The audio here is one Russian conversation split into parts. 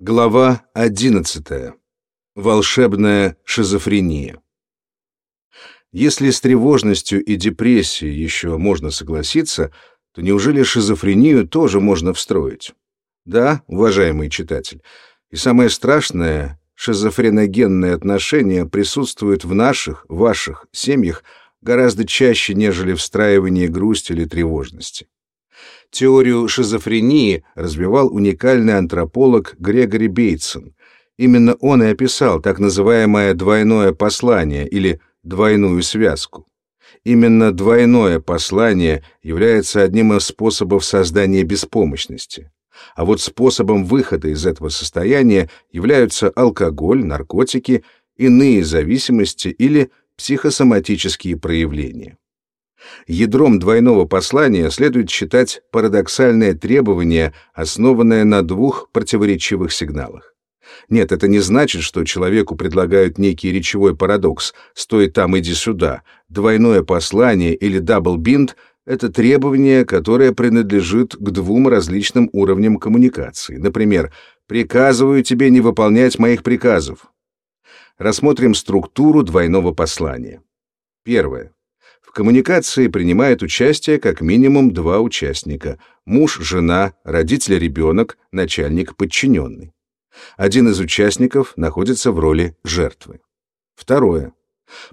Глава 11. Волшебная шизофрения. Если с тревожностью и депрессией еще можно согласиться, то неужели шизофрению тоже можно встроить? Да, уважаемый читатель. И самое страшное, шизофреногенные отношения присутствуют в наших, ваших семьях гораздо чаще, нежели встраивание грусти или тревожности. Теорию шизофрении развивал уникальный антрополог Грегори Бейтсон. Именно он и описал так называемое двойное послание или двойную связку. Именно двойное послание является одним из способов создания беспомощности. А вот способом выхода из этого состояния являются алкоголь, наркотики, иные зависимости или психосоматические проявления. Ядром двойного послания следует считать парадоксальное требование, основанное на двух противоречивых сигналах. Нет, это не значит, что человеку предлагают некий речевой парадокс «стой там, иди сюда». Двойное послание или double bind — это требование, которое принадлежит к двум различным уровням коммуникации. Например, «приказываю тебе не выполнять моих приказов». Рассмотрим структуру двойного послания. Первое. В коммуникации принимает участие как минимум два участника – муж, жена, родитель, ребенок, начальник, подчиненный. Один из участников находится в роли жертвы. Второе.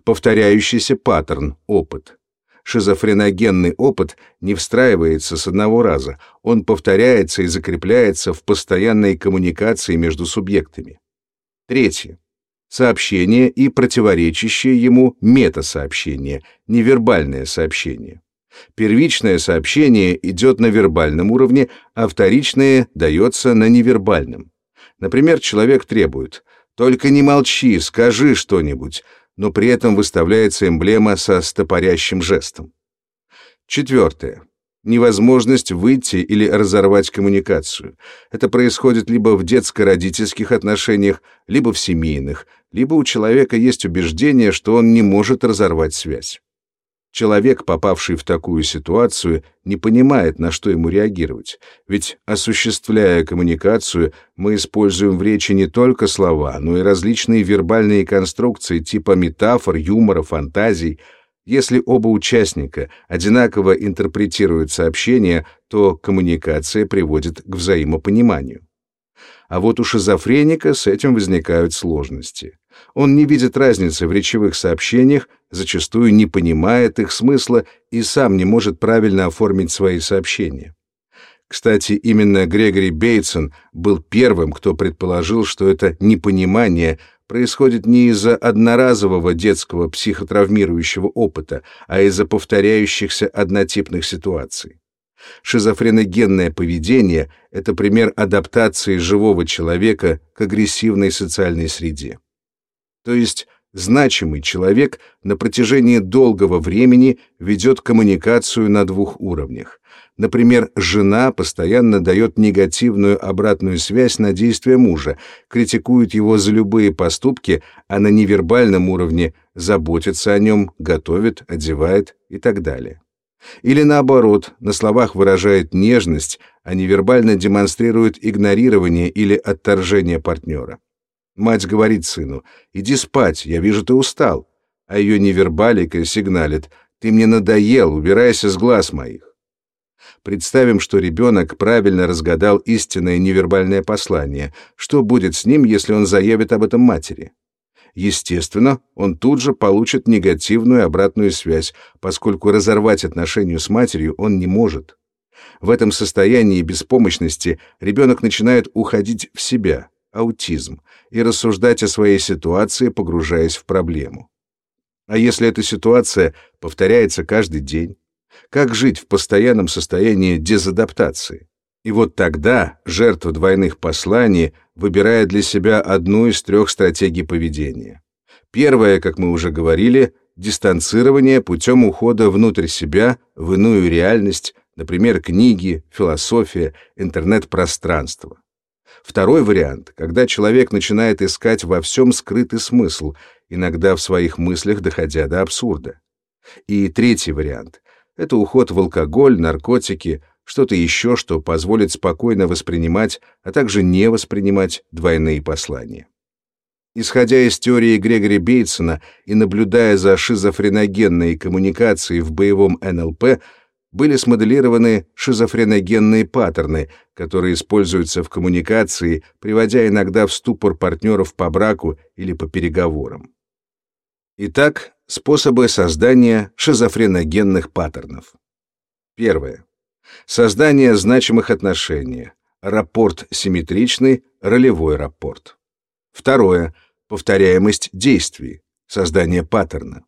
Повторяющийся паттерн, опыт. Шизофреногенный опыт не встраивается с одного раза, он повторяется и закрепляется в постоянной коммуникации между субъектами. Третье сообщение и противоречащее ему метасообщение, невербальное сообщение. Первичное сообщение идет на вербальном уровне, а вторичное дается на невербальном. Например, человек требует «Только не молчи, скажи что-нибудь», но при этом выставляется эмблема со стопорящим жестом. Четвертое невозможность выйти или разорвать коммуникацию. Это происходит либо в детско-родительских отношениях, либо в семейных, либо у человека есть убеждение, что он не может разорвать связь. Человек, попавший в такую ситуацию, не понимает, на что ему реагировать, ведь, осуществляя коммуникацию, мы используем в речи не только слова, но и различные вербальные конструкции типа метафор, юмора, фантазий — если оба участника одинаково интерпретируют сообщение, то коммуникация приводит к взаимопониманию. А вот у шизофреника с этим возникают сложности. Он не видит разницы в речевых сообщениях, зачастую не понимает их смысла и сам не может правильно оформить свои сообщения. Кстати, именно Грегори Бейтсон был первым, кто предположил, что это непонимание происходит не из-за одноразового детского психотравмирующего опыта, а из-за повторяющихся однотипных ситуаций. Шизофреногенное поведение — это пример адаптации живого человека к агрессивной социальной среде. То есть значимый человек на протяжении долгого времени ведет коммуникацию на двух уровнях. Например, жена постоянно дает негативную обратную связь на действия мужа, критикует его за любые поступки, а на невербальном уровне заботится о нем, готовит, одевает и так далее. Или наоборот, на словах выражает нежность, а невербально демонстрирует игнорирование или отторжение партнера. Мать говорит сыну, «Иди спать, я вижу, ты устал». А ее невербалика сигналит, «Ты мне надоел, убирайся с глаз моих». Представим, что ребенок правильно разгадал истинное невербальное послание. Что будет с ним, если он заявит об этом матери? Естественно, он тут же получит негативную обратную связь, поскольку разорвать отношения с матерью он не может. В этом состоянии беспомощности ребенок начинает уходить в себя, аутизм, и рассуждать о своей ситуации, погружаясь в проблему. А если эта ситуация повторяется каждый день? Как жить в постоянном состоянии дезадаптации? И вот тогда жертва двойных посланий выбирает для себя одну из трех стратегий поведения. Первая, как мы уже говорили, дистанцирование путем ухода внутрь себя, в иную реальность, например, книги, философия, интернет-пространство. Второй вариант, когда человек начинает искать во всем скрытый смысл, иногда в своих мыслях доходя до абсурда. И третий вариант — это уход в алкоголь, наркотики, что-то еще, что позволит спокойно воспринимать, а также не воспринимать двойные послания. Исходя из теории Грегори Бейтсона и наблюдая за шизофреногенной коммуникацией в боевом НЛП, были смоделированы шизофреногенные паттерны, которые используются в коммуникации, приводя иногда в ступор партнеров по браку или по переговорам. Итак, способы создания шизофреногенных паттернов. Первое. Создание значимых отношений. Рапорт симметричный, ролевой рапорт. Второе. Повторяемость действий. Создание паттерна.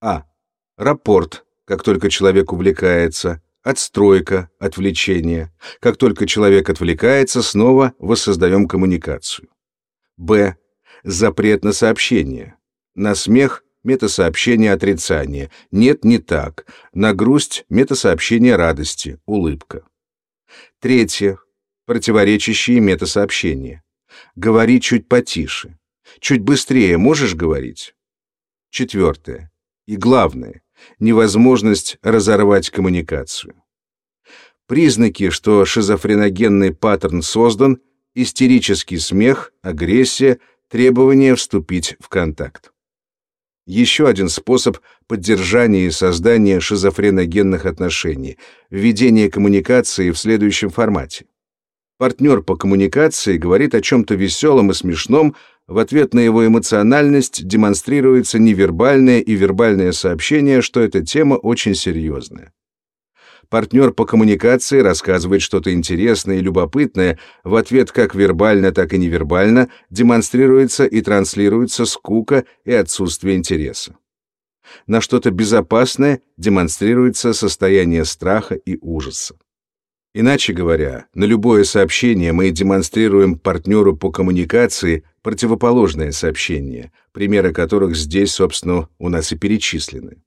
А. Рапорт как только человек увлекается, отстройка, отвлечение. Как только человек отвлекается, снова воссоздаем коммуникацию. Б. Запрет на сообщение. На смех – метасообщение отрицания. Нет, не так. На грусть – метасообщение радости, улыбка. Третье. Противоречащие метасообщения. Говори чуть потише. Чуть быстрее можешь говорить? Четвертое. И главное невозможность разорвать коммуникацию. Признаки, что шизофреногенный паттерн создан, истерический смех, агрессия, требование вступить в контакт. Еще один способ поддержания и создания шизофреногенных отношений – введение коммуникации в следующем формате. Партнер по коммуникации говорит о чем-то веселом и смешном, в ответ на его эмоциональность демонстрируется невербальное и вербальное сообщение, что эта тема очень серьезная. Партнер по коммуникации рассказывает что-то интересное и любопытное, в ответ как вербально, так и невербально демонстрируется и транслируется скука и отсутствие интереса. На что-то безопасное демонстрируется состояние страха и ужаса. Иначе говоря, на любое сообщение мы демонстрируем партнеру по коммуникации противоположное сообщение, примеры которых здесь, собственно, у нас и перечислены.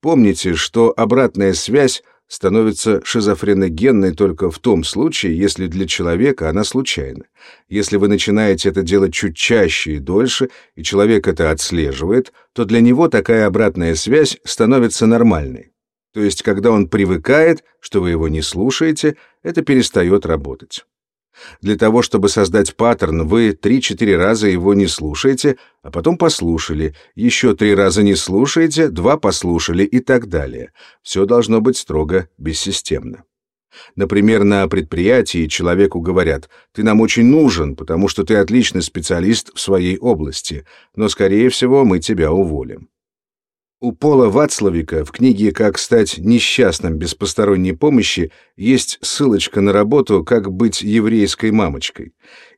Помните, что обратная связь становится шизофреногенной только в том случае, если для человека она случайна. Если вы начинаете это делать чуть чаще и дольше, и человек это отслеживает, то для него такая обратная связь становится нормальной. То есть, когда он привыкает, что вы его не слушаете, это перестает работать. Для того, чтобы создать паттерн, вы 3-4 раза его не слушаете, а потом послушали, еще три раза не слушаете, два послушали и так далее. Все должно быть строго бессистемно. Например, на предприятии человеку говорят, ты нам очень нужен, потому что ты отличный специалист в своей области, но, скорее всего, мы тебя уволим. У Пола Вацлавика в книге «Как стать несчастным без посторонней помощи» есть ссылочка на работу «Как быть еврейской мамочкой».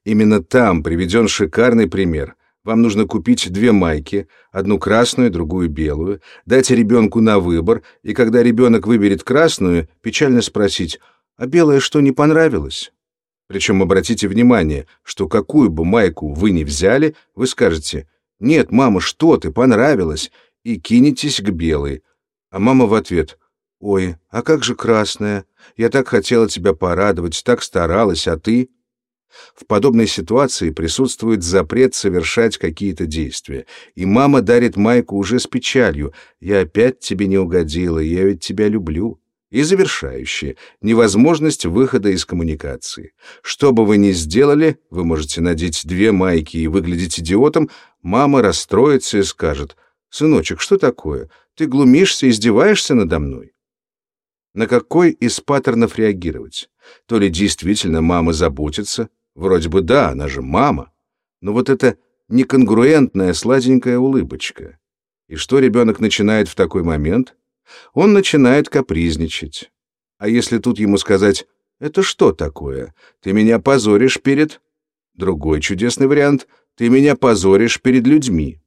Именно там приведен шикарный пример. Вам нужно купить две майки, одну красную, другую белую, дать ребенку на выбор, и когда ребенок выберет красную, печально спросить «А белая что, не понравилось?» Причем обратите внимание, что какую бы майку вы ни взяли, вы скажете «Нет, мама, что ты, понравилось», и кинетесь к белой. А мама в ответ «Ой, а как же красная? Я так хотела тебя порадовать, так старалась, а ты...» В подобной ситуации присутствует запрет совершать какие-то действия, и мама дарит майку уже с печалью «Я опять тебе не угодила, я ведь тебя люблю». И завершающее — невозможность выхода из коммуникации. Что бы вы ни сделали, вы можете надеть две майки и выглядеть идиотом, мама расстроится и скажет «Сыночек, что такое? Ты глумишься, издеваешься надо мной?» На какой из паттернов реагировать? То ли действительно мама заботится, вроде бы да, она же мама, но вот эта неконгруентная сладенькая улыбочка. И что ребенок начинает в такой момент? Он начинает капризничать. А если тут ему сказать «Это что такое? Ты меня позоришь перед...» Другой чудесный вариант «Ты меня позоришь перед людьми»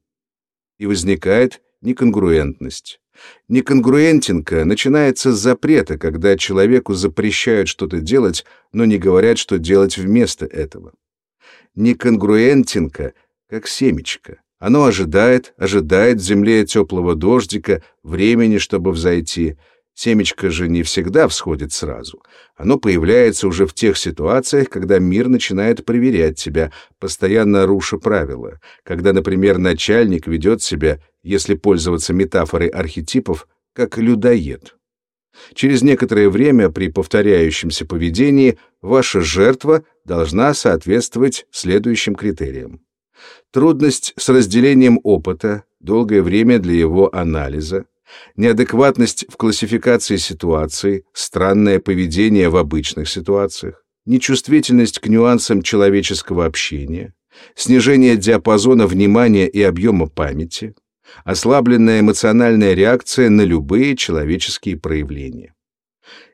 и возникает неконгруентность. Неконгруентинка начинается с запрета, когда человеку запрещают что-то делать, но не говорят, что делать вместо этого. Неконгруентинка как семечко. Оно ожидает, ожидает в земле теплого дождика, времени, чтобы взойти — Семечко же не всегда всходит сразу. Оно появляется уже в тех ситуациях, когда мир начинает проверять тебя, постоянно руша правила. Когда, например, начальник ведет себя, если пользоваться метафорой архетипов, как людоед. Через некоторое время при повторяющемся поведении ваша жертва должна соответствовать следующим критериям. Трудность с разделением опыта, долгое время для его анализа, неадекватность в классификации ситуаций, странное поведение в обычных ситуациях, нечувствительность к нюансам человеческого общения, снижение диапазона внимания и объема памяти, ослабленная эмоциональная реакция на любые человеческие проявления.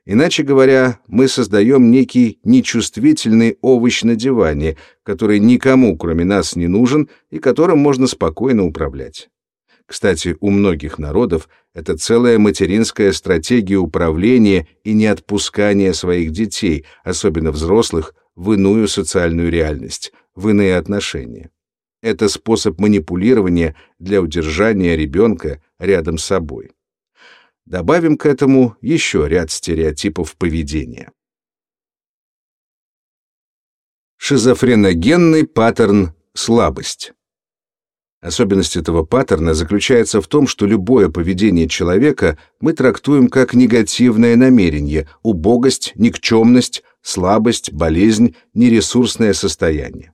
Иначе говоря, мы создаем некий нечувствительный овощ на диване, который никому, кроме нас, не нужен и которым можно спокойно управлять. Кстати, у многих народов это целая материнская стратегия управления и неотпускания своих детей, особенно взрослых, в иную социальную реальность, в иные отношения. Это способ манипулирования для удержания ребенка рядом с собой. Добавим к этому еще ряд стереотипов поведения. Шизофреногенный паттерн слабость. Особенность этого паттерна заключается в том, что любое поведение человека мы трактуем как негативное намерение, убогость, никчемность, слабость, болезнь, нересурсное состояние.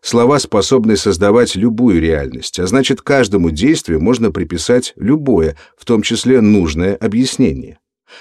Слова способны создавать любую реальность, а значит, каждому действию можно приписать любое, в том числе нужное объяснение.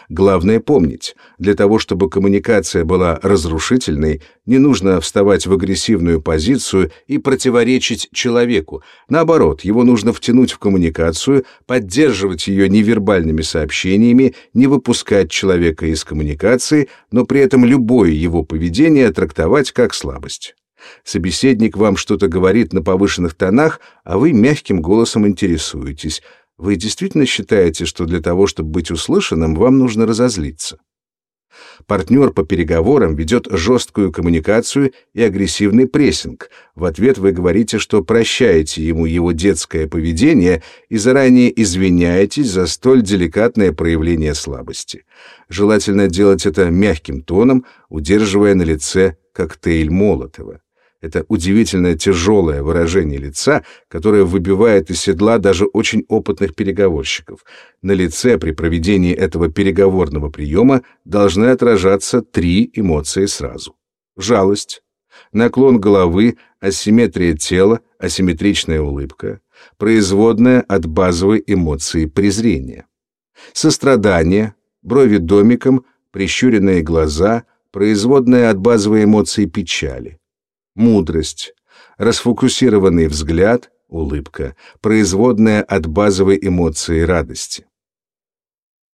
Главное помнить, для того, чтобы коммуникация была разрушительной, не нужно вставать в агрессивную позицию и противоречить человеку. Наоборот, его нужно втянуть в коммуникацию, поддерживать ее невербальными сообщениями, не выпускать человека из коммуникации, но при этом любое его поведение трактовать как слабость. Собеседник вам что-то говорит на повышенных тонах, а вы мягким голосом интересуетесь. Вы действительно считаете, что для того, чтобы быть услышанным, вам нужно разозлиться? Партнер по переговорам ведет жесткую коммуникацию и агрессивный прессинг. В ответ вы говорите, что прощаете ему его детское поведение и заранее извиняетесь за столь деликатное проявление слабости. Желательно делать это мягким тоном, удерживая на лице коктейль Молотова. Это удивительно тяжелое выражение лица, которое выбивает из седла даже очень опытных переговорщиков. На лице при проведении этого переговорного приема должны отражаться три эмоции сразу. Жалость, наклон головы, асимметрия тела, асимметричная улыбка, производная от базовой эмоции презрения. Сострадание, брови домиком, прищуренные глаза, производная от базовой эмоции печали мудрость, расфокусированный взгляд, улыбка, производная от базовой эмоции радости.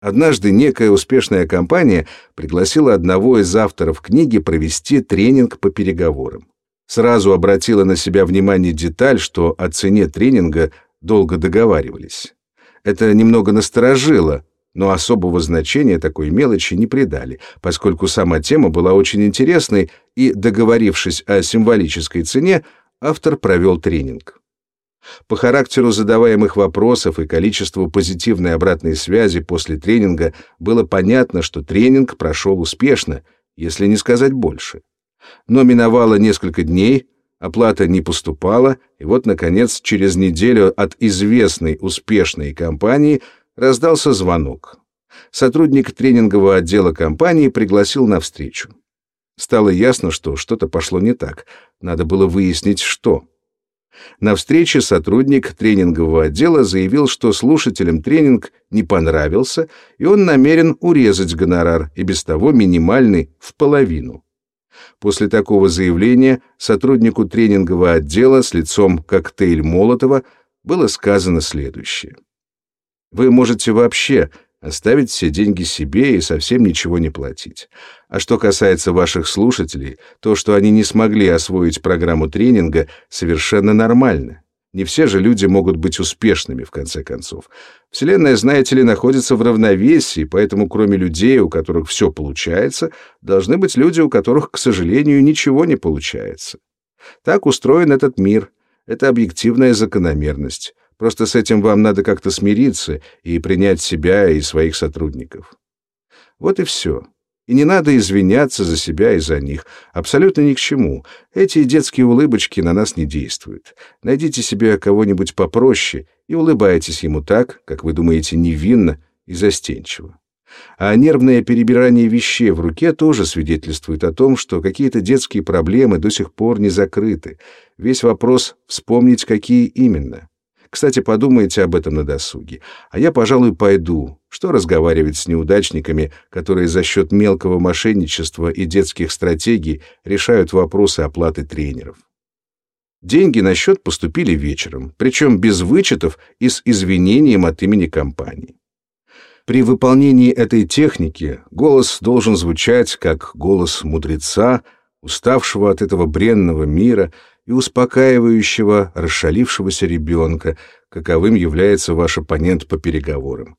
Однажды некая успешная компания пригласила одного из авторов книги провести тренинг по переговорам. Сразу обратила на себя внимание деталь, что о цене тренинга долго договаривались. Это немного насторожило, но особого значения такой мелочи не придали, поскольку сама тема была очень интересной, и, договорившись о символической цене, автор провел тренинг. По характеру задаваемых вопросов и количеству позитивной обратной связи после тренинга было понятно, что тренинг прошел успешно, если не сказать больше. Но миновало несколько дней, оплата не поступала, и вот, наконец, через неделю от известной успешной компании – раздался звонок. Сотрудник тренингового отдела компании пригласил на встречу. Стало ясно, что что-то пошло не так. Надо было выяснить, что. На встрече сотрудник тренингового отдела заявил, что слушателям тренинг не понравился, и он намерен урезать гонорар, и без того минимальный, в половину. После такого заявления сотруднику тренингового отдела с лицом коктейль Молотова было сказано следующее. Вы можете вообще оставить все деньги себе и совсем ничего не платить. А что касается ваших слушателей, то, что они не смогли освоить программу тренинга, совершенно нормально. Не все же люди могут быть успешными, в конце концов. Вселенная, знаете ли, находится в равновесии, поэтому кроме людей, у которых все получается, должны быть люди, у которых, к сожалению, ничего не получается. Так устроен этот мир. Это объективная закономерность. Просто с этим вам надо как-то смириться и принять себя и своих сотрудников. Вот и все. И не надо извиняться за себя и за них. Абсолютно ни к чему. Эти детские улыбочки на нас не действуют. Найдите себе кого-нибудь попроще и улыбайтесь ему так, как вы думаете, невинно и застенчиво. А нервное перебирание вещей в руке тоже свидетельствует о том, что какие-то детские проблемы до сих пор не закрыты. Весь вопрос — вспомнить, какие именно. Кстати, подумайте об этом на досуге. А я, пожалуй, пойду. Что разговаривать с неудачниками, которые за счет мелкого мошенничества и детских стратегий решают вопросы оплаты тренеров? Деньги на счет поступили вечером, причем без вычетов и с извинением от имени компании. При выполнении этой техники голос должен звучать как голос мудреца, уставшего от этого бренного мира и успокаивающего расшалившегося ребенка, каковым является ваш оппонент по переговорам.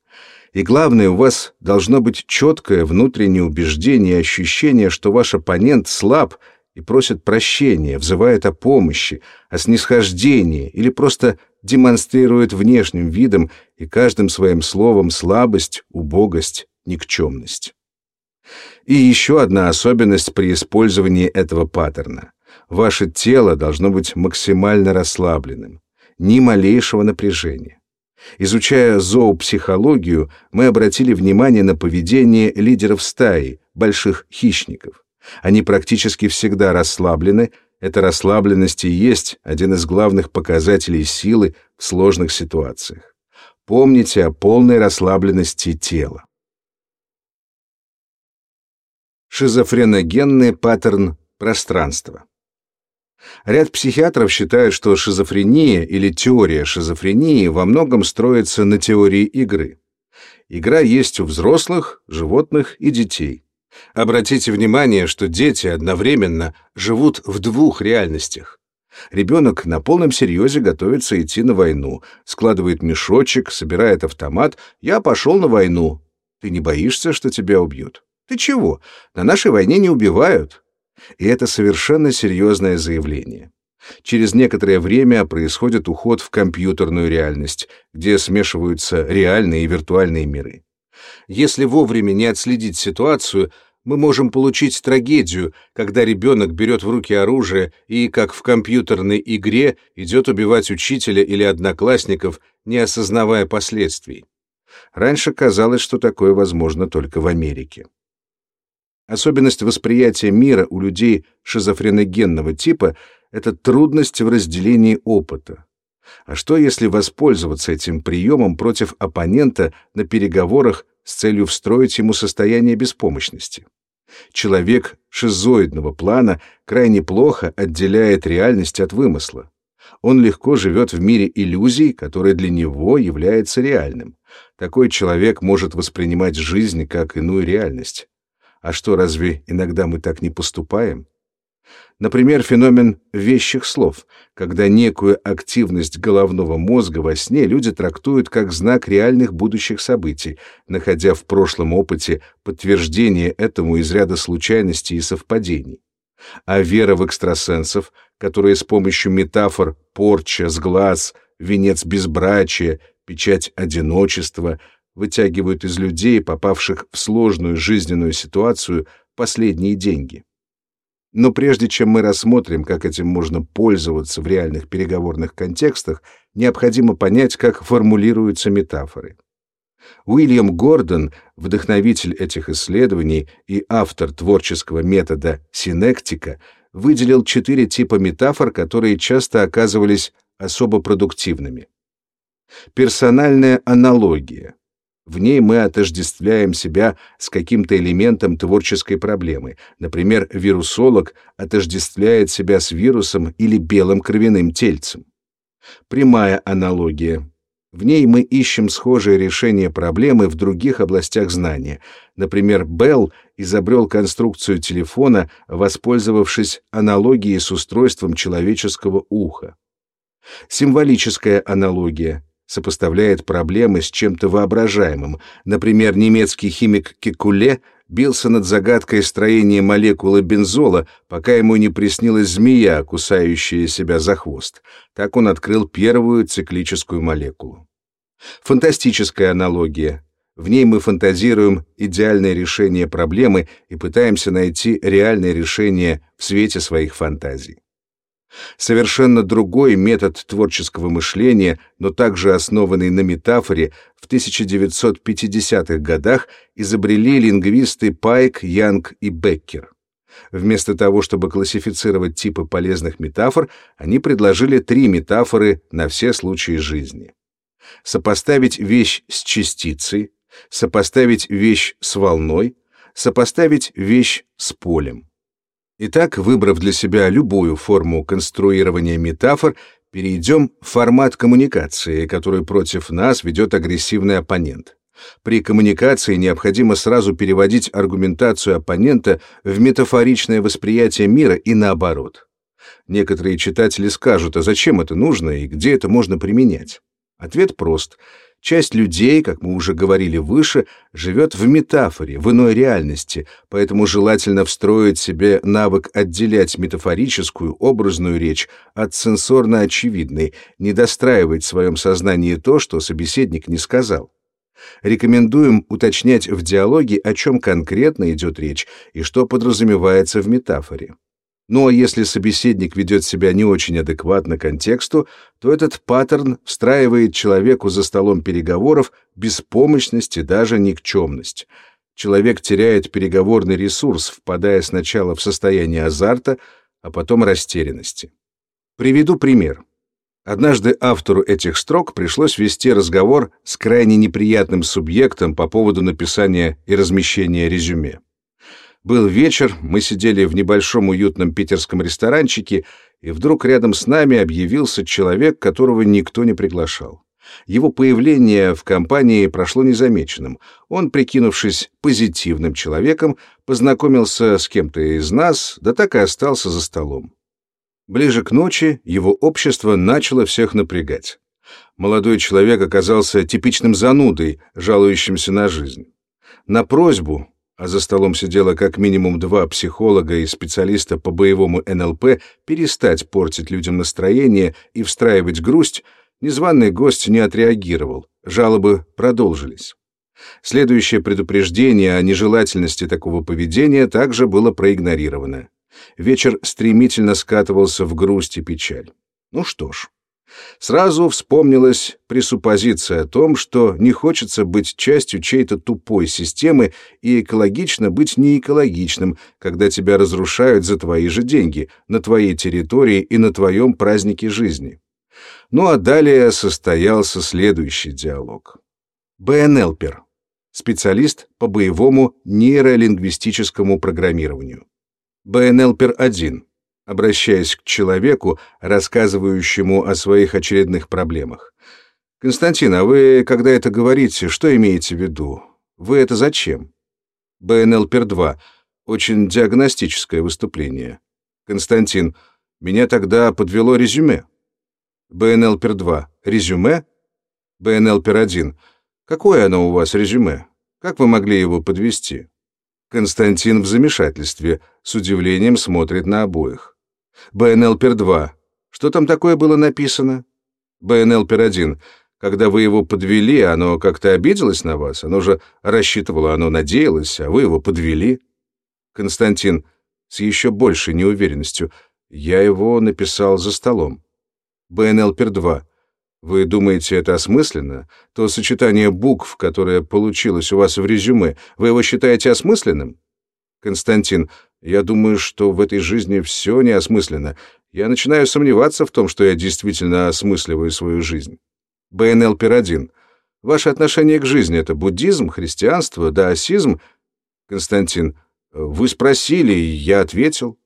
И главное, у вас должно быть четкое внутреннее убеждение и ощущение, что ваш оппонент слаб и просит прощения, взывает о помощи, о снисхождении или просто демонстрирует внешним видом и каждым своим словом слабость, убогость, никчемность. И еще одна особенность при использовании этого паттерна. Ваше тело должно быть максимально расслабленным, ни малейшего напряжения. Изучая зоопсихологию, мы обратили внимание на поведение лидеров стаи, больших хищников. Они практически всегда расслаблены, эта расслабленность и есть один из главных показателей силы в сложных ситуациях. Помните о полной расслабленности тела. Шизофреногенный паттерн пространства. Ряд психиатров считают, что шизофрения или теория шизофрении во многом строится на теории игры. Игра есть у взрослых, животных и детей. Обратите внимание, что дети одновременно живут в двух реальностях. Ребенок на полном серьезе готовится идти на войну, складывает мешочек, собирает автомат. «Я пошел на войну». Ты не боишься, что тебя убьют? Ты чего? На нашей войне не убивают. И это совершенно серьезное заявление. Через некоторое время происходит уход в компьютерную реальность, где смешиваются реальные и виртуальные миры. Если вовремя не отследить ситуацию, мы можем получить трагедию, когда ребенок берет в руки оружие и, как в компьютерной игре, идет убивать учителя или одноклассников, не осознавая последствий. Раньше казалось, что такое возможно только в Америке. Особенность восприятия мира у людей шизофреногенного типа — это трудность в разделении опыта. А что, если воспользоваться этим приемом против оппонента на переговорах с целью встроить ему состояние беспомощности? Человек шизоидного плана крайне плохо отделяет реальность от вымысла. Он легко живет в мире иллюзий, который для него является реальным. Такой человек может воспринимать жизнь как иную реальность. А что, разве иногда мы так не поступаем? Например, феномен вещих слов, когда некую активность головного мозга во сне люди трактуют как знак реальных будущих событий, находя в прошлом опыте подтверждение этому из ряда случайностей и совпадений. А вера в экстрасенсов, которые с помощью метафор «порча», «сглаз», «венец безбрачия», «печать одиночества» вытягивают из людей, попавших в сложную жизненную ситуацию, последние деньги. Но прежде чем мы рассмотрим, как этим можно пользоваться в реальных переговорных контекстах, необходимо понять, как формулируются метафоры. Уильям Гордон, вдохновитель этих исследований и автор творческого метода синектика, выделил четыре типа метафор, которые часто оказывались особо продуктивными. Персональная аналогия — в ней мы отождествляем себя с каким-то элементом творческой проблемы. Например, вирусолог отождествляет себя с вирусом или белым кровяным тельцем. Прямая аналогия. В ней мы ищем схожие решения проблемы в других областях знания. Например, Белл изобрел конструкцию телефона, воспользовавшись аналогией с устройством человеческого уха. Символическая аналогия сопоставляет проблемы с чем-то воображаемым. Например, немецкий химик Кекуле бился над загадкой строения молекулы бензола, пока ему не приснилась змея, кусающая себя за хвост. Так он открыл первую циклическую молекулу. Фантастическая аналогия. В ней мы фантазируем идеальное решение проблемы и пытаемся найти реальное решение в свете своих фантазий. Совершенно другой метод творческого мышления, но также основанный на метафоре, в 1950-х годах изобрели лингвисты Пайк, Янг и Беккер. Вместо того, чтобы классифицировать типы полезных метафор, они предложили три метафоры на все случаи жизни. Сопоставить вещь с частицей, сопоставить вещь с волной, сопоставить вещь с полем. Итак, выбрав для себя любую форму конструирования метафор, перейдем в формат коммуникации, который против нас ведет агрессивный оппонент. При коммуникации необходимо сразу переводить аргументацию оппонента в метафоричное восприятие мира и наоборот. Некоторые читатели скажут, а зачем это нужно и где это можно применять? Ответ прост. Часть людей, как мы уже говорили выше, живет в метафоре, в иной реальности, поэтому желательно встроить себе навык отделять метафорическую, образную речь от сенсорно-очевидной, не достраивать в своем сознании то, что собеседник не сказал. Рекомендуем уточнять в диалоге, о чем конкретно идет речь и что подразумевается в метафоре. Ну а если собеседник ведет себя не очень адекватно контексту, то этот паттерн встраивает человеку за столом переговоров беспомощность и даже никчемность. Человек теряет переговорный ресурс, впадая сначала в состояние азарта, а потом растерянности. Приведу пример. Однажды автору этих строк пришлось вести разговор с крайне неприятным субъектом по поводу написания и размещения резюме. Был вечер, мы сидели в небольшом уютном питерском ресторанчике, и вдруг рядом с нами объявился человек, которого никто не приглашал. Его появление в компании прошло незамеченным. Он, прикинувшись позитивным человеком, познакомился с кем-то из нас, да так и остался за столом. Ближе к ночи его общество начало всех напрягать. Молодой человек оказался типичным занудой, жалующимся на жизнь. На просьбу, а за столом сидело как минимум два психолога и специалиста по боевому НЛП, перестать портить людям настроение и встраивать грусть, незваный гость не отреагировал, жалобы продолжились. Следующее предупреждение о нежелательности такого поведения также было проигнорировано. Вечер стремительно скатывался в грусть и печаль. Ну что ж, Сразу вспомнилась пресуппозиция о том, что не хочется быть частью чьей-то тупой системы и экологично быть неэкологичным, когда тебя разрушают за твои же деньги, на твоей территории и на твоем празднике жизни. Ну а далее состоялся следующий диалог. БНЛПер, специалист по боевому нейролингвистическому программированию. БНЛПер-1 обращаясь к человеку, рассказывающему о своих очередных проблемах. «Константин, а вы, когда это говорите, что имеете в виду? Вы это зачем?» БНЛПер-2. Очень диагностическое выступление. Константин, меня тогда подвело резюме. БНЛПер-2. Резюме? БНЛПер-1. Какое оно у вас резюме? Как вы могли его подвести? Константин в замешательстве, с удивлением смотрит на обоих. БНЛПер-2. Что там такое было написано? БНЛПер-1. Когда вы его подвели, оно как-то обиделось на вас? Оно же рассчитывало, оно надеялось, а вы его подвели. Константин с еще большей неуверенностью. Я его написал за столом. БНЛПер-2. Вы думаете, это осмысленно? То сочетание букв, которое получилось у вас в резюме, вы его считаете осмысленным? Константин, я думаю, что в этой жизни все неосмысленно. Я начинаю сомневаться в том, что я действительно осмысливаю свою жизнь. БНЛ Пир-1. Ваше отношение к жизни — это буддизм, христианство, даосизм? Константин. Вы спросили, я ответил.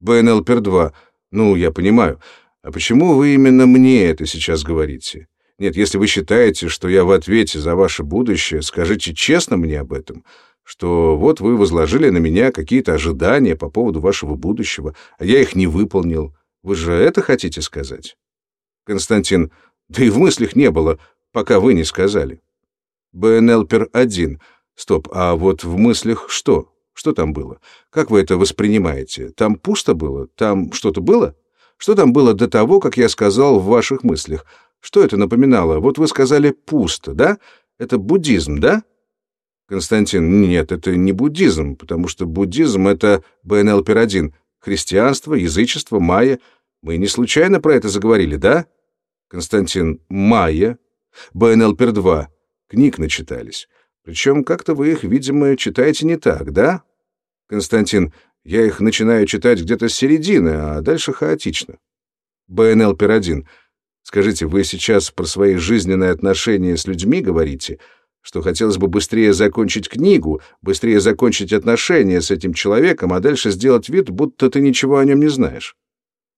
БНЛ Пир-2. Ну, я понимаю. А почему вы именно мне это сейчас говорите? Нет, если вы считаете, что я в ответе за ваше будущее, скажите честно мне об этом — что вот вы возложили на меня какие-то ожидания по поводу вашего будущего, а я их не выполнил. Вы же это хотите сказать? Константин, да и в мыслях не было, пока вы не сказали. БНЛПер-1. Стоп, а вот в мыслях что? Что там было? Как вы это воспринимаете? Там пусто было? Там что-то было? Что там было до того, как я сказал в ваших мыслях? Что это напоминало? Вот вы сказали «пусто», да? Это буддизм, да? Константин, нет, это не буддизм, потому что буддизм — это БНЛПер-1, христианство, язычество, майя. Мы не случайно про это заговорили, да? Константин, Майя. БНЛ Пер-2. Книг начитались. Причем как-то вы их, видимо, читаете не так, да? Константин, я их начинаю читать где-то с середины, а дальше хаотично. БНЛ Пер-1. Скажите, вы сейчас про свои жизненные отношения с людьми говорите, что хотелось бы быстрее закончить книгу, быстрее закончить отношения с этим человеком, а дальше сделать вид, будто ты ничего о нем не знаешь.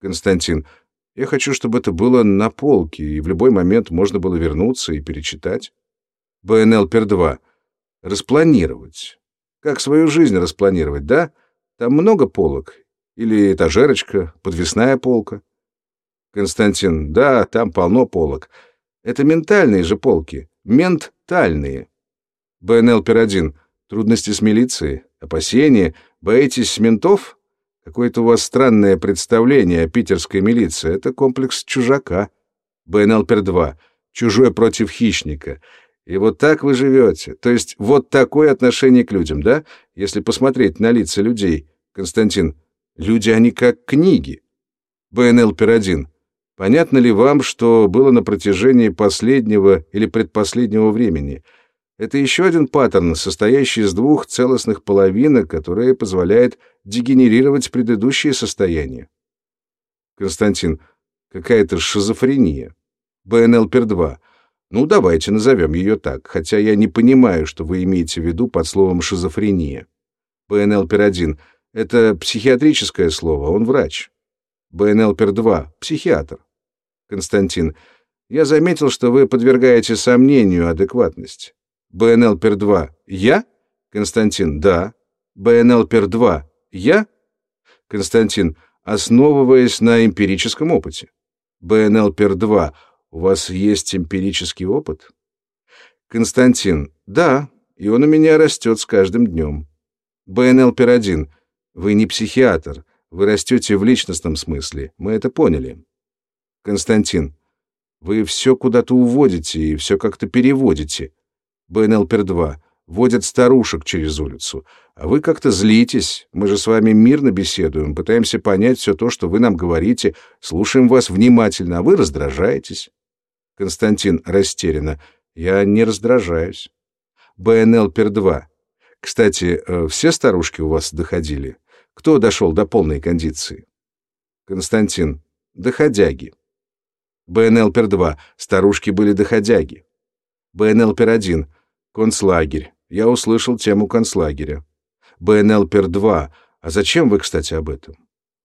Константин, я хочу, чтобы это было на полке, и в любой момент можно было вернуться и перечитать. БНЛ Пер-2. Распланировать. Как свою жизнь распланировать, да? Там много полок. Или этажерочка, подвесная полка. Константин. Да, там полно полок. Это ментальные же полки. Ментальные. БНЛ Пер-1. Трудности с милицией? Опасения? Боитесь ментов? Какое-то у вас странное представление о питерской милиции. Это комплекс чужака. БНЛ Пер-2. Чужой против хищника. И вот так вы живете. То есть вот такое отношение к людям, да? Если посмотреть на лица людей. Константин, люди, они как книги. БНЛ Пер-1. Понятно ли вам, что было на протяжении последнего или предпоследнего времени? Это еще один паттерн, состоящий из двух целостных половинок, которые позволяет дегенерировать предыдущее состояние. Константин, какая-то шизофрения. БНЛ Пер-2. Ну, давайте назовем ее так, хотя я не понимаю, что вы имеете в виду под словом «шизофрения». БНЛ Пер-1. Это психиатрическое слово, он врач. БНЛ Пер-2. Психиатр. Константин. Я заметил, что вы подвергаете сомнению адекватность. БНЛ Пер-2. Я? Константин. Да. БНЛ Пер-2. Я? Константин. Основываясь на эмпирическом опыте. БНЛ Пер-2. У вас есть эмпирический опыт? Константин. Да, и он у меня растет с каждым днем. БНЛ Пер-1. Вы не психиатр. Вы растете в личностном смысле. Мы это поняли. Константин. Вы все куда-то уводите и все как-то переводите. БНЛ Пер-2. Водят старушек через улицу. А вы как-то злитесь. Мы же с вами мирно беседуем, пытаемся понять все то, что вы нам говорите, слушаем вас внимательно, а вы раздражаетесь. Константин растерянно. Я не раздражаюсь. БНЛ Пер-2. Кстати, э, все старушки у вас доходили? Кто дошел до полной кондиции? Константин. Доходяги. БНЛ Пер-2. Старушки были доходяги. БНЛ Пер-1. Концлагерь. Я услышал тему концлагеря. БНЛ Пер-2. А зачем вы, кстати, об этом?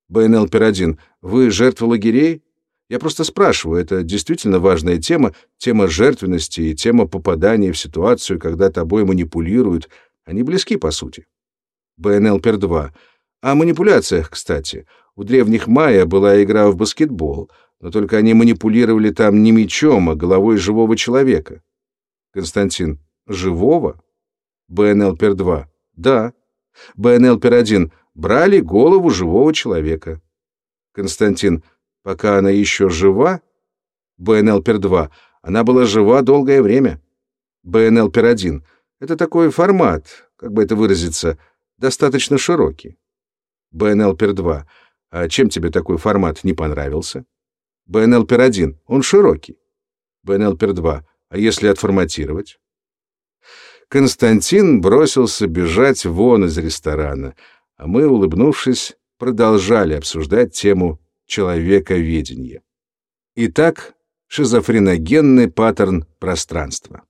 БНЛ Пер-1. Вы жертва лагерей? Я просто спрашиваю, это действительно важная тема, тема жертвенности и тема попадания в ситуацию, когда тобой манипулируют. Они близки, по сути. БНЛ Пер-2. О манипуляциях, кстати. У древних майя была игра в баскетбол, но только они манипулировали там не мечом, а головой живого человека. Константин. Живого? БНЛ Пер-2. Да. БНЛ Пер-1. Брали голову живого человека. Константин. Пока она еще жива? БНЛ Пер-2. Она была жива долгое время. БНЛ Пер-1. Это такой формат, как бы это выразиться, достаточно широкий. БНЛ Пер-2. А чем тебе такой формат не понравился? БНЛ Пер-1. Он широкий. БНЛ Пер-2. А если отформатировать? Константин бросился бежать вон из ресторана, а мы, улыбнувшись, продолжали обсуждать тему человековедения. Итак, шизофреногенный паттерн пространства.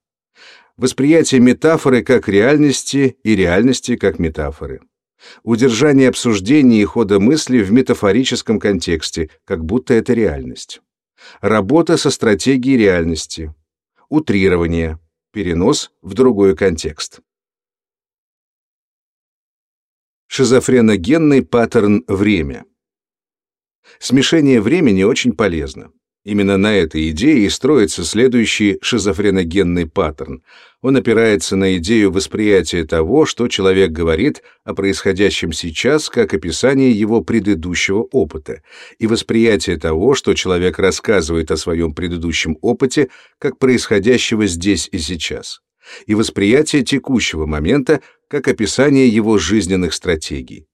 Восприятие метафоры как реальности и реальности как метафоры. Удержание обсуждений и хода мысли в метафорическом контексте, как будто это реальность. Работа со стратегией реальности. Утрирование. Перенос в другой контекст. Шизофреногенный паттерн время. Смешение времени очень полезно. Именно на этой идее и строится следующий шизофреногенный паттерн. Он опирается на идею восприятия того, что человек говорит о происходящем сейчас, как описание его предыдущего опыта, и восприятие того, что человек рассказывает о своем предыдущем опыте, как происходящего здесь и сейчас, и восприятие текущего момента, как описание его жизненных стратегий.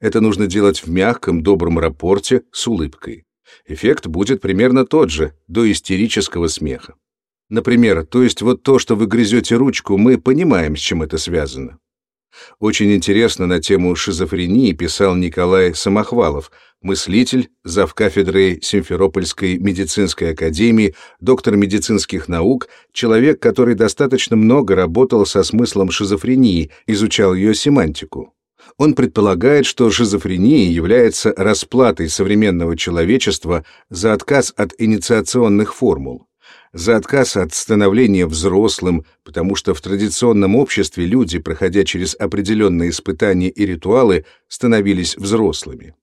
Это нужно делать в мягком, добром рапорте с улыбкой. Эффект будет примерно тот же, до истерического смеха. Например, то есть вот то, что вы грызете ручку, мы понимаем, с чем это связано. Очень интересно на тему шизофрении писал Николай Самохвалов, мыслитель, завкафедрой Симферопольской медицинской академии, доктор медицинских наук, человек, который достаточно много работал со смыслом шизофрении, изучал ее семантику. Он предполагает, что шизофрения является расплатой современного человечества за отказ от инициационных формул за отказ от становления взрослым, потому что в традиционном обществе люди, проходя через определенные испытания и ритуалы, становились взрослыми.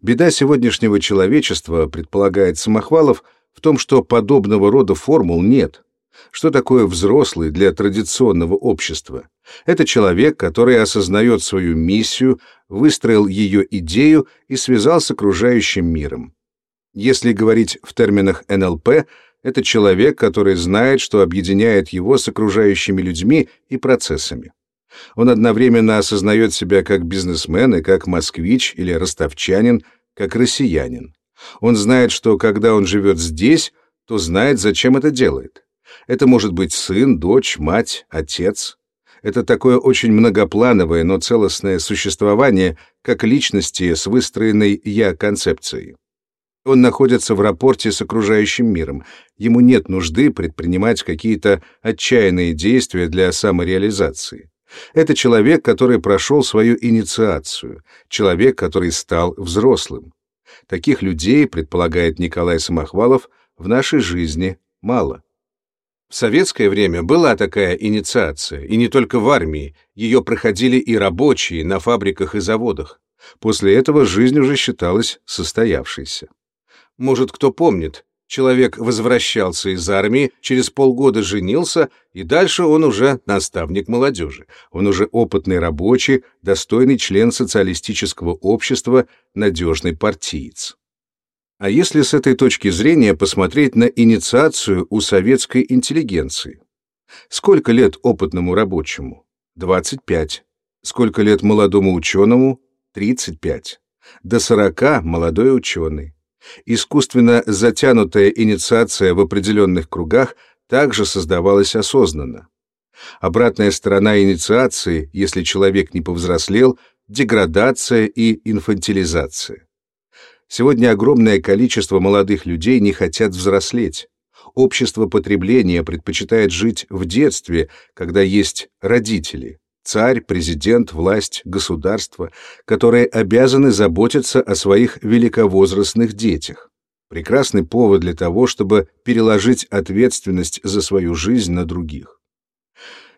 Беда сегодняшнего человечества, предполагает Самохвалов, в том, что подобного рода формул нет. Что такое взрослый для традиционного общества? Это человек, который осознает свою миссию, выстроил ее идею и связал с окружающим миром. Если говорить в терминах НЛП, это человек, который знает, что объединяет его с окружающими людьми и процессами. Он одновременно осознает себя как бизнесмен и как москвич или ростовчанин, как россиянин. Он знает, что когда он живет здесь, то знает, зачем это делает. Это может быть сын, дочь, мать, отец. Это такое очень многоплановое, но целостное существование, как личности с выстроенной «я-концепцией». Он находится в рапорте с окружающим миром. Ему нет нужды предпринимать какие-то отчаянные действия для самореализации. Это человек, который прошел свою инициацию, человек, который стал взрослым. Таких людей, предполагает Николай Самохвалов, в нашей жизни мало. В советское время была такая инициация, и не только в армии, ее проходили и рабочие на фабриках и заводах. После этого жизнь уже считалась состоявшейся. Может, кто помнит, человек возвращался из армии, через полгода женился, и дальше он уже наставник молодежи. Он уже опытный рабочий, достойный член социалистического общества, надежный партиец. А если с этой точки зрения посмотреть на инициацию у советской интеллигенции? Сколько лет опытному рабочему? 25. Сколько лет молодому ученому? 35. До 40 молодой ученый. Искусственно затянутая инициация в определенных кругах также создавалась осознанно. Обратная сторона инициации, если человек не повзрослел, деградация и инфантилизация. Сегодня огромное количество молодых людей не хотят взрослеть. Общество потребления предпочитает жить в детстве, когда есть родители. Царь, президент, власть, государство, которые обязаны заботиться о своих великовозрастных детях. Прекрасный повод для того, чтобы переложить ответственность за свою жизнь на других.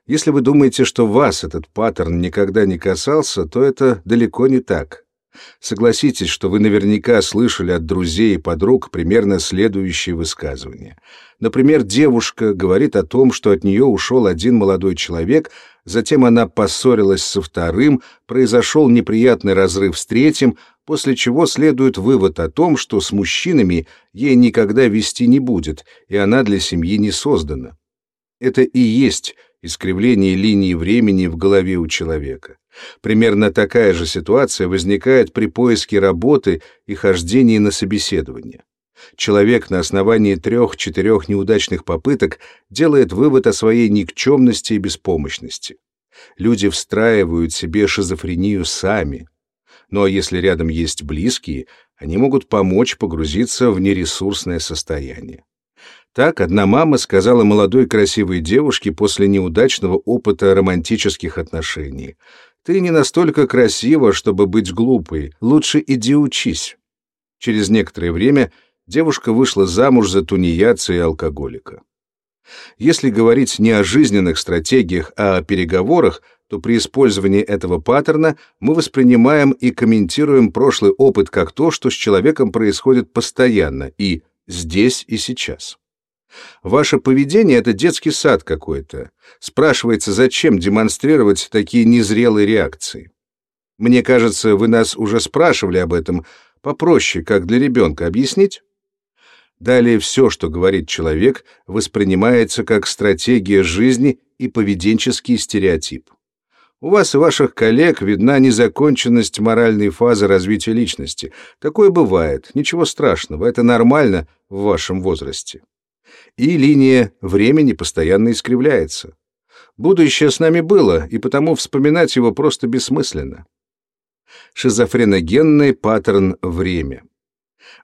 Если вы думаете, что вас этот паттерн никогда не касался, то это далеко не так. Согласитесь, что вы наверняка слышали от друзей и подруг примерно следующие высказывания. Например, девушка говорит о том, что от нее ушел один молодой человек, затем она поссорилась со вторым, произошел неприятный разрыв с третьим, после чего следует вывод о том, что с мужчинами ей никогда вести не будет, и она для семьи не создана. Это и есть искривление линии времени в голове у человека. Примерно такая же ситуация возникает при поиске работы и хождении на собеседование. Человек на основании трех-четырех неудачных попыток делает вывод о своей никчемности и беспомощности. Люди встраивают себе шизофрению сами. Ну а если рядом есть близкие, они могут помочь погрузиться в нересурсное состояние. Так одна мама сказала молодой красивой девушке после неудачного опыта романтических отношений. «Ты не настолько красива, чтобы быть глупой. Лучше иди учись». Через некоторое время девушка вышла замуж за тунеядца и алкоголика. Если говорить не о жизненных стратегиях, а о переговорах, то при использовании этого паттерна мы воспринимаем и комментируем прошлый опыт как то, что с человеком происходит постоянно и здесь и сейчас. Ваше поведение — это детский сад какой-то. Спрашивается, зачем демонстрировать такие незрелые реакции? Мне кажется, вы нас уже спрашивали об этом. Попроще, как для ребенка, объяснить? Далее все, что говорит человек, воспринимается как стратегия жизни и поведенческий стереотип. У вас и ваших коллег видна незаконченность моральной фазы развития личности. Такое бывает, ничего страшного, это нормально в вашем возрасте. И линия времени постоянно искривляется. Будущее с нами было, и потому вспоминать его просто бессмысленно. Шизофреногенный паттерн время.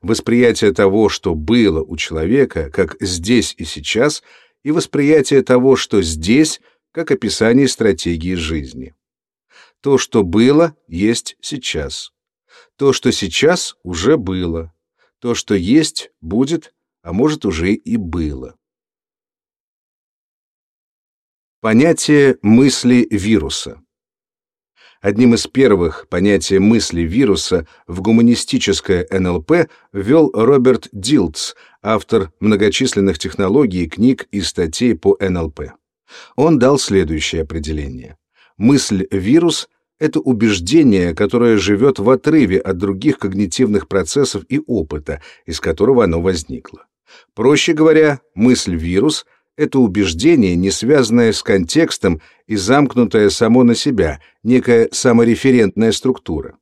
Восприятие того, что было у человека, как здесь и сейчас, и восприятие того, что здесь, как описание стратегии жизни. То, что было, есть сейчас. То, что сейчас, уже было. То, что есть, будет, а может, уже и было. Понятие мысли вируса. Одним из первых понятие мысли вируса в гуманистическое НЛП ввел Роберт Дилтс, автор многочисленных технологий, книг и статей по НЛП. Он дал следующее определение. Мысль-вирус — это убеждение, которое живет в отрыве от других когнитивных процессов и опыта, из которого оно возникло. Проще говоря, мысль-вирус — это убеждение, не связанное с контекстом и замкнутое само на себя, некая самореферентная структура.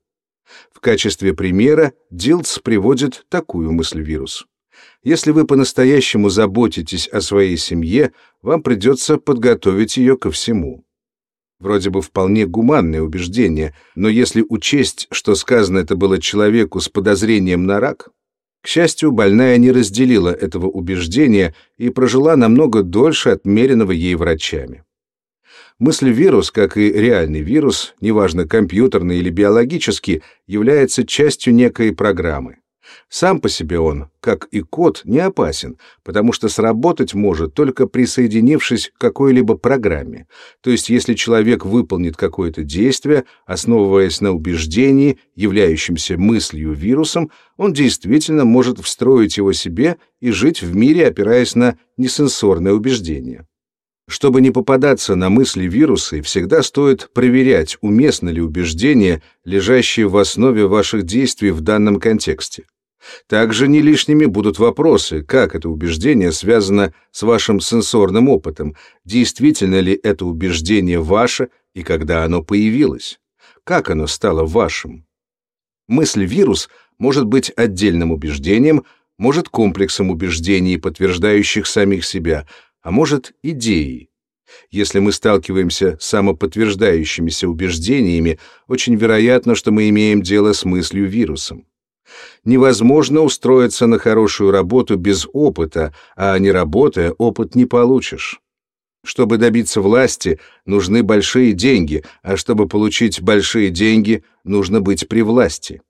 В качестве примера Дилтс приводит такую мысль-вирус. Если вы по-настоящему заботитесь о своей семье, вам придется подготовить ее ко всему. Вроде бы вполне гуманное убеждение, но если учесть, что сказано это было человеку с подозрением на рак, к счастью, больная не разделила этого убеждения и прожила намного дольше отмеренного ей врачами. Мысль-вирус, как и реальный вирус, неважно компьютерный или биологический, является частью некой программы. Сам по себе он, как и код, не опасен, потому что сработать может только присоединившись к какой-либо программе. То есть если человек выполнит какое-то действие, основываясь на убеждении, являющемся мыслью вирусом, он действительно может встроить его себе и жить в мире, опираясь на несенсорное убеждение. Чтобы не попадаться на мысли вирусы, всегда стоит проверять, уместно ли убеждения, лежащие в основе ваших действий в данном контексте. Также не лишними будут вопросы, как это убеждение связано с вашим сенсорным опытом, действительно ли это убеждение ваше и когда оно появилось, как оно стало вашим. Мысль-вирус может быть отдельным убеждением, может комплексом убеждений, подтверждающих самих себя, а может идеей. Если мы сталкиваемся с самоподтверждающимися убеждениями, очень вероятно, что мы имеем дело с мыслью-вирусом. Невозможно устроиться на хорошую работу без опыта, а не работая, опыт не получишь. Чтобы добиться власти, нужны большие деньги, а чтобы получить большие деньги, нужно быть при власти.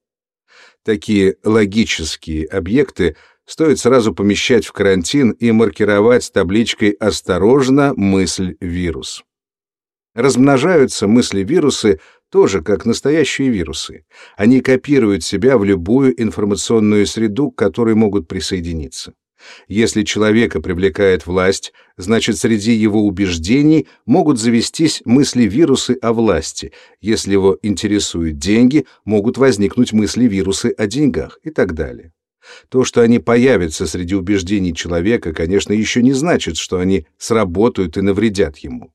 Такие логические объекты стоит сразу помещать в карантин и маркировать табличкой «Осторожно, мысль вирус». Размножаются мысли-вирусы тоже как настоящие вирусы. Они копируют себя в любую информационную среду, к которой могут присоединиться. Если человека привлекает власть, значит, среди его убеждений могут завестись мысли-вирусы о власти. Если его интересуют деньги, могут возникнуть мысли-вирусы о деньгах и так далее. То, что они появятся среди убеждений человека, конечно, еще не значит, что они сработают и навредят ему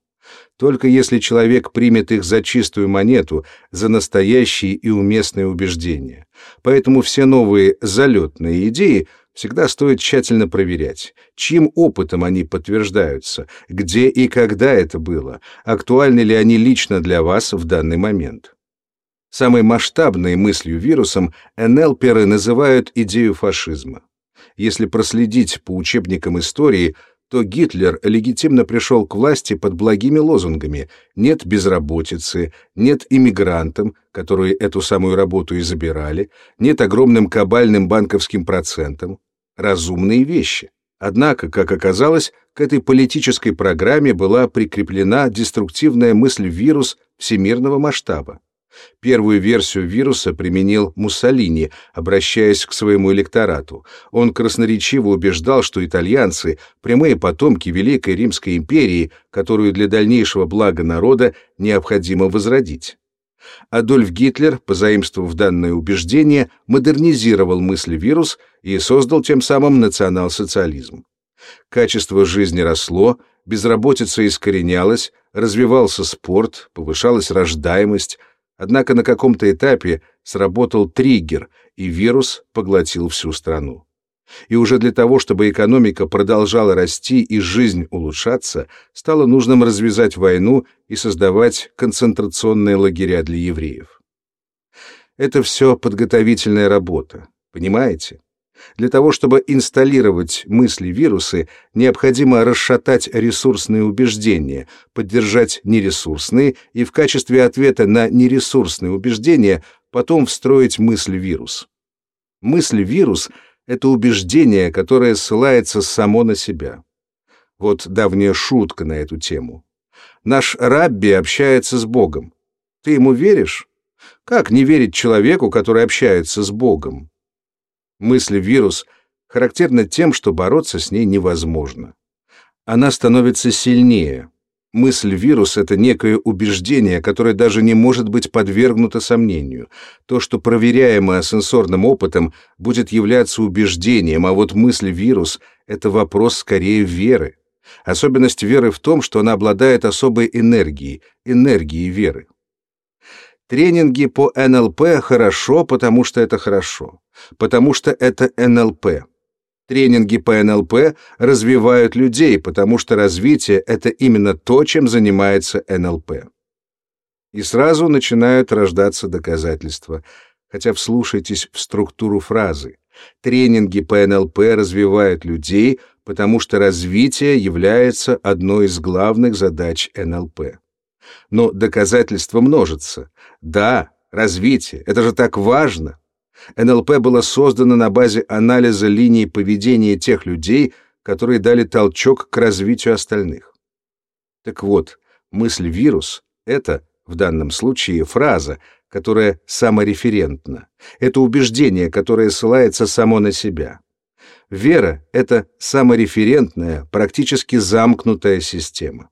только если человек примет их за чистую монету, за настоящие и уместные убеждения. Поэтому все новые залетные идеи всегда стоит тщательно проверять, чьим опытом они подтверждаются, где и когда это было, актуальны ли они лично для вас в данный момент. Самой масштабной мыслью вирусом НЛперы называют идею фашизма. Если проследить по учебникам истории – то Гитлер легитимно пришел к власти под благими лозунгами «нет безработицы», «нет иммигрантам», которые эту самую работу и забирали, «нет огромным кабальным банковским процентам». Разумные вещи. Однако, как оказалось, к этой политической программе была прикреплена деструктивная мысль-вирус всемирного масштаба. Первую версию вируса применил Муссолини, обращаясь к своему электорату. Он красноречиво убеждал, что итальянцы — прямые потомки Великой Римской империи, которую для дальнейшего блага народа необходимо возродить. Адольф Гитлер, позаимствовав данное убеждение, модернизировал мысль-вирус и создал тем самым национал-социализм. Качество жизни росло, безработица искоренялась, развивался спорт, повышалась рождаемость, однако на каком-то этапе сработал триггер, и вирус поглотил всю страну. И уже для того, чтобы экономика продолжала расти и жизнь улучшаться, стало нужным развязать войну и создавать концентрационные лагеря для евреев. Это все подготовительная работа, понимаете? Для того, чтобы инсталлировать мысли-вирусы, необходимо расшатать ресурсные убеждения, поддержать нересурсные и в качестве ответа на нересурсные убеждения потом встроить мысль-вирус. Мысль-вирус — это убеждение, которое ссылается само на себя. Вот давняя шутка на эту тему. Наш рабби общается с Богом. Ты ему веришь? Как не верить человеку, который общается с Богом? Мысль-вирус характерна тем, что бороться с ней невозможно. Она становится сильнее. Мысль-вирус — это некое убеждение, которое даже не может быть подвергнуто сомнению. То, что проверяемое сенсорным опытом, будет являться убеждением, а вот мысль-вирус — это вопрос скорее веры. Особенность веры в том, что она обладает особой энергией, энергией веры. Тренинги по НЛП хорошо, потому что это хорошо, потому что это НЛП. Тренинги по НЛП развивают людей, потому что развитие — это именно то, чем занимается НЛП. И сразу начинают рождаться доказательства. Хотя вслушайтесь в структуру фразы. Тренинги по НЛП развивают людей, потому что развитие является одной из главных задач НЛП. Но доказательства множатся. Да, развитие, это же так важно. НЛП было создано на базе анализа линий поведения тех людей, которые дали толчок к развитию остальных. Так вот, мысль-вирус — это, в данном случае, фраза, которая самореферентна. Это убеждение, которое ссылается само на себя. Вера — это самореферентная, практически замкнутая система.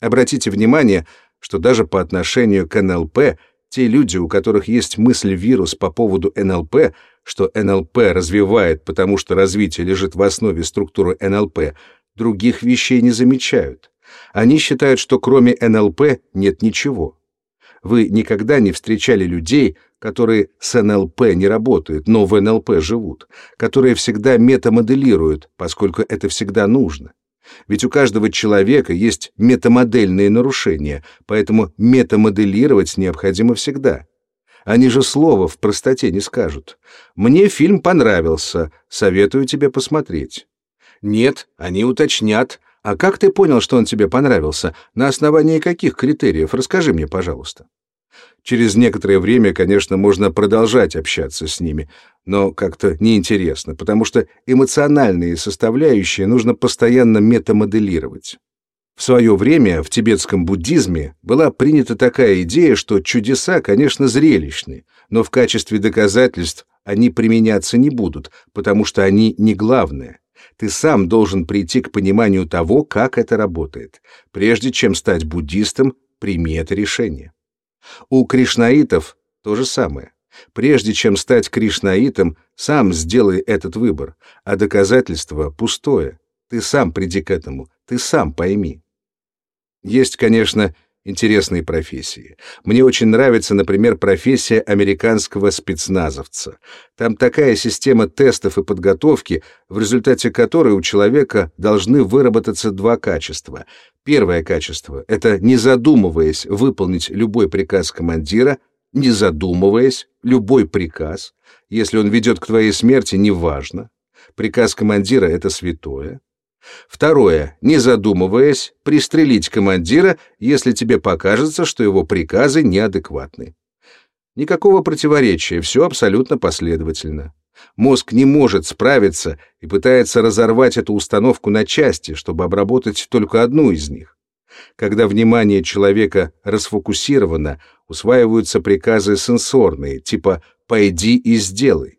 Обратите внимание, что даже по отношению к НЛП те люди, у которых есть мысль-вирус по поводу НЛП, что НЛП развивает, потому что развитие лежит в основе структуры НЛП, других вещей не замечают. Они считают, что кроме НЛП нет ничего. Вы никогда не встречали людей, которые с НЛП не работают, но в НЛП живут, которые всегда метамоделируют, поскольку это всегда нужно. Ведь у каждого человека есть метамодельные нарушения, поэтому метамоделировать необходимо всегда. Они же слова в простоте не скажут. «Мне фильм понравился, советую тебе посмотреть». Нет, они уточнят. «А как ты понял, что он тебе понравился? На основании каких критериев? Расскажи мне, пожалуйста». Через некоторое время, конечно, можно продолжать общаться с ними, но как-то неинтересно, потому что эмоциональные составляющие нужно постоянно метамоделировать. В свое время в тибетском буддизме была принята такая идея, что чудеса, конечно, зрелищны, но в качестве доказательств они применяться не будут, потому что они не главное. Ты сам должен прийти к пониманию того, как это работает. Прежде чем стать буддистом, прими это решение. У кришнаитов то же самое. Прежде чем стать кришнаитом, сам сделай этот выбор, а доказательство пустое. Ты сам приди к этому, ты сам пойми. Есть, конечно, интересные профессии. Мне очень нравится, например, профессия американского спецназовца. Там такая система тестов и подготовки, в результате которой у человека должны выработаться два качества. Первое качество — это, не задумываясь, выполнить любой приказ командира, не задумываясь, любой приказ, если он ведет к твоей смерти, неважно. Приказ командира — это святое. Второе. Не задумываясь, пристрелить командира, если тебе покажется, что его приказы неадекватны. Никакого противоречия, все абсолютно последовательно. Мозг не может справиться и пытается разорвать эту установку на части, чтобы обработать только одну из них. Когда внимание человека расфокусировано, усваиваются приказы сенсорные, типа «пойди и сделай».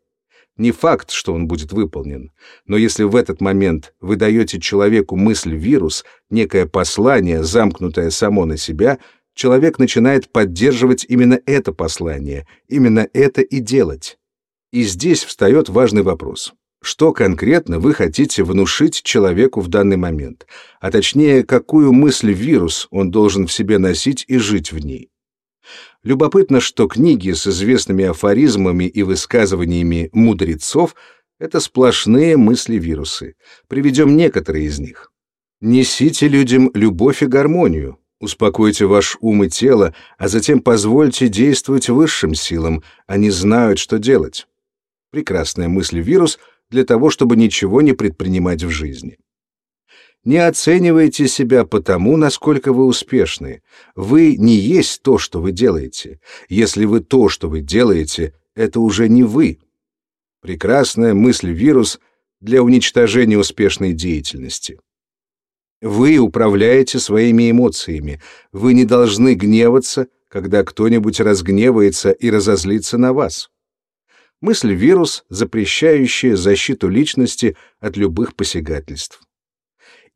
Не факт, что он будет выполнен, но если в этот момент вы даете человеку мысль-вирус, некое послание, замкнутое само на себя, человек начинает поддерживать именно это послание, именно это и делать. И здесь встает важный вопрос. Что конкретно вы хотите внушить человеку в данный момент, а точнее, какую мысль-вирус он должен в себе носить и жить в ней. Любопытно, что книги с известными афоризмами и высказываниями мудрецов — это сплошные мысли-вирусы. Приведем некоторые из них. Несите людям любовь и гармонию, успокойте ваш ум и тело, а затем позвольте действовать высшим силам, они знают, что делать. Прекрасная мысль-вирус для того, чтобы ничего не предпринимать в жизни. Не оценивайте себя по тому, насколько вы успешны. Вы не есть то, что вы делаете. Если вы то, что вы делаете, это уже не вы. Прекрасная мысль-вирус для уничтожения успешной деятельности. Вы управляете своими эмоциями. Вы не должны гневаться, когда кто-нибудь разгневается и разозлится на вас. Мысль-вирус, запрещающая защиту личности от любых посягательств.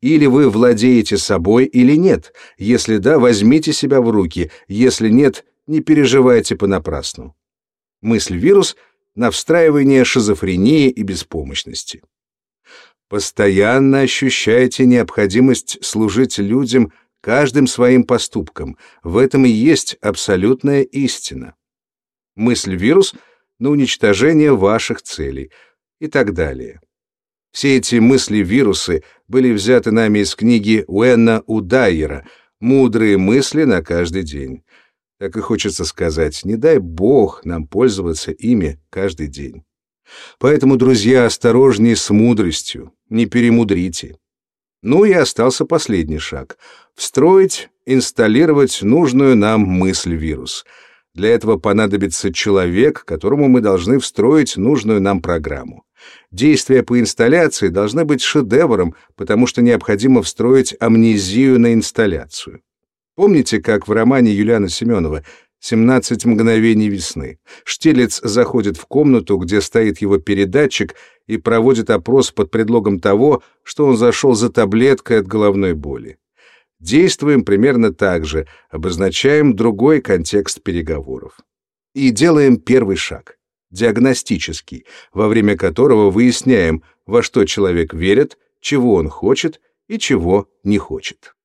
Или вы владеете собой, или нет. Если да, возьмите себя в руки. Если нет, не переживайте понапрасну. Мысль-вирус на встраивание шизофрении и беспомощности. Постоянно ощущайте необходимость служить людям каждым своим поступком. В этом и есть абсолютная истина. Мысль-вирус на уничтожение ваших целей и так далее. Все эти мысли-вирусы были взяты нами из книги Уэнна Удайера «Мудрые мысли на каждый день». Так и хочется сказать, не дай бог нам пользоваться ими каждый день. Поэтому, друзья, осторожнее с мудростью, не перемудрите. Ну и остался последний шаг — встроить, инсталлировать нужную нам мысль-вирус — для этого понадобится человек, которому мы должны встроить нужную нам программу. Действия по инсталляции должны быть шедевром, потому что необходимо встроить амнезию на инсталляцию. Помните, как в романе Юлиана Семенова «17 мгновений весны» Штилец заходит в комнату, где стоит его передатчик, и проводит опрос под предлогом того, что он зашел за таблеткой от головной боли. Действуем примерно так же, обозначаем другой контекст переговоров. И делаем первый шаг, диагностический, во время которого выясняем, во что человек верит, чего он хочет и чего не хочет.